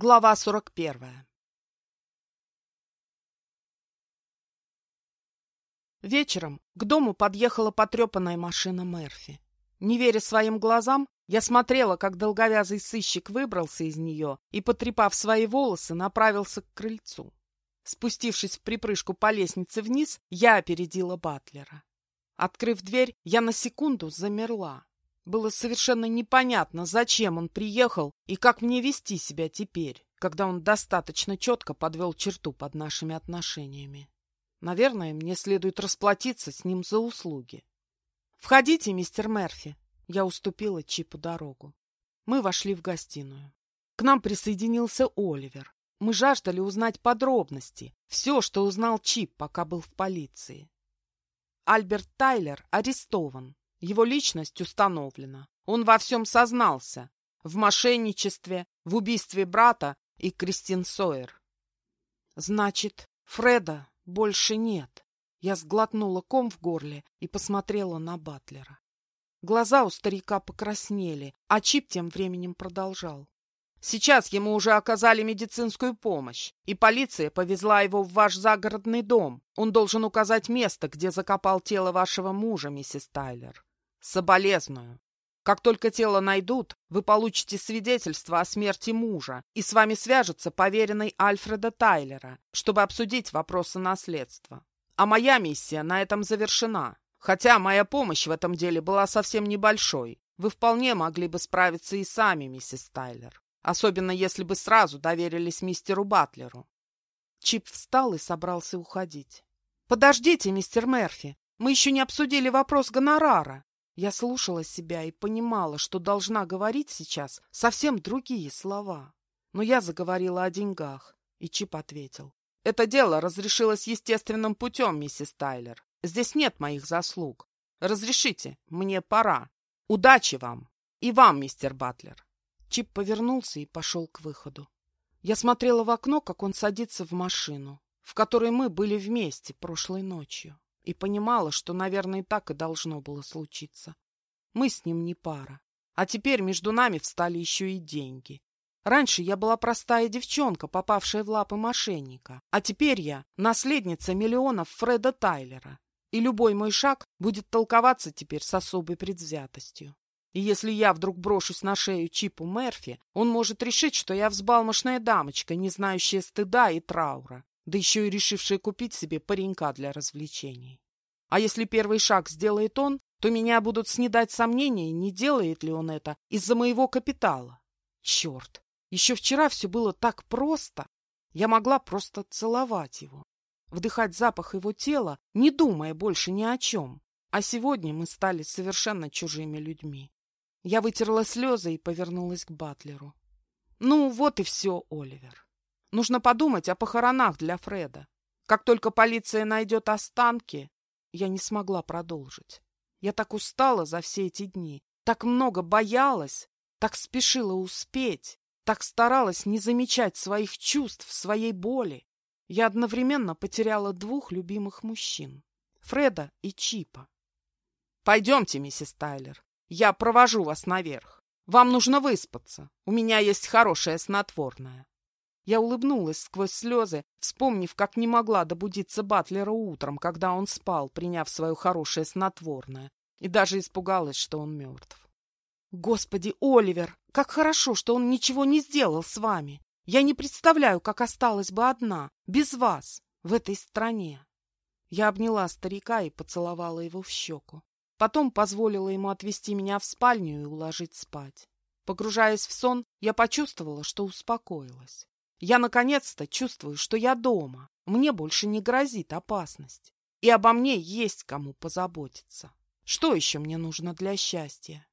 Глава 41 Вечером к дому подъехала потрепанная машина Мерфи. Не веря своим глазам, я смотрела, как долговязый сыщик выбрался из нее и, потрепав свои волосы, направился к крыльцу. Спустившись в припрыжку по лестнице вниз, я опередила Батлера. Открыв дверь, я на секунду замерла. Было совершенно непонятно, зачем он приехал и как мне вести себя теперь, когда он достаточно четко подвел черту под нашими отношениями. Наверное, мне следует расплатиться с ним за услуги. «Входите, мистер Мерфи!» Я уступила Чипу дорогу. Мы вошли в гостиную. К нам присоединился Оливер. Мы жаждали узнать подробности, все, что узнал Чип, пока был в полиции. Альберт Тайлер арестован, его личность установлена. Он во всем сознался. В мошенничестве, в убийстве брата и Кристин Сойер. Значит, Фреда больше нет. Я сглотнула ком в горле и посмотрела на Батлера. Глаза у старика покраснели, а Чип тем временем продолжал. Сейчас ему уже оказали медицинскую помощь, и полиция повезла его в ваш загородный дом. Он должен указать место, где закопал тело вашего мужа, миссис Тайлер. Соболезную. Как только тело найдут, вы получите свидетельство о смерти мужа, и с вами свяжется поверенный Альфреда Тайлера, чтобы обсудить вопросы наследства. А моя миссия на этом завершена. Хотя моя помощь в этом деле была совсем небольшой. Вы вполне могли бы справиться и сами, миссис Тайлер. Особенно если бы сразу доверились мистеру Батлеру. Чип встал и собрался уходить. «Подождите, мистер Мерфи, мы еще не обсудили вопрос гонорара. Я слушала себя и понимала, что должна говорить сейчас совсем другие слова. Но я заговорила о деньгах, и Чип ответил. «Это дело разрешилось естественным путем, миссис Тайлер. Здесь нет моих заслуг. Разрешите, мне пора. Удачи вам. И вам, мистер Батлер». Чип повернулся и пошел к выходу. Я смотрела в окно, как он садится в машину, в которой мы были вместе прошлой ночью и понимала, что, наверное, так и должно было случиться. Мы с ним не пара. А теперь между нами встали еще и деньги. Раньше я была простая девчонка, попавшая в лапы мошенника, а теперь я наследница миллионов Фреда Тайлера, и любой мой шаг будет толковаться теперь с особой предвзятостью. И если я вдруг брошусь на шею Чипу Мерфи, он может решить, что я взбалмошная дамочка, не знающая стыда и траура, да еще и решившая купить себе паренька для развлечений. А если первый шаг сделает он, то меня будут снедать сомнения, не делает ли он это из-за моего капитала. Черт! Еще вчера все было так просто. Я могла просто целовать его, вдыхать запах его тела, не думая больше ни о чем. А сегодня мы стали совершенно чужими людьми. Я вытерла слезы и повернулась к Батлеру. Ну, вот и все, Оливер. Нужно подумать о похоронах для Фреда. Как только полиция найдет останки, я не смогла продолжить. Я так устала за все эти дни, так много боялась, так спешила успеть, так старалась не замечать своих чувств, своей боли. Я одновременно потеряла двух любимых мужчин — Фреда и Чипа. «Пойдемте, миссис Тайлер, я провожу вас наверх. Вам нужно выспаться. У меня есть хорошее снотворное». Я улыбнулась сквозь слезы, вспомнив, как не могла добудиться Батлера утром, когда он спал, приняв свое хорошее снотворное, и даже испугалась, что он мертв. «Господи, Оливер, как хорошо, что он ничего не сделал с вами! Я не представляю, как осталась бы одна, без вас, в этой стране!» Я обняла старика и поцеловала его в щеку. Потом позволила ему отвезти меня в спальню и уложить спать. Погружаясь в сон, я почувствовала, что успокоилась. Я наконец-то чувствую, что я дома. Мне больше не грозит опасность. И обо мне есть кому позаботиться. Что еще мне нужно для счастья?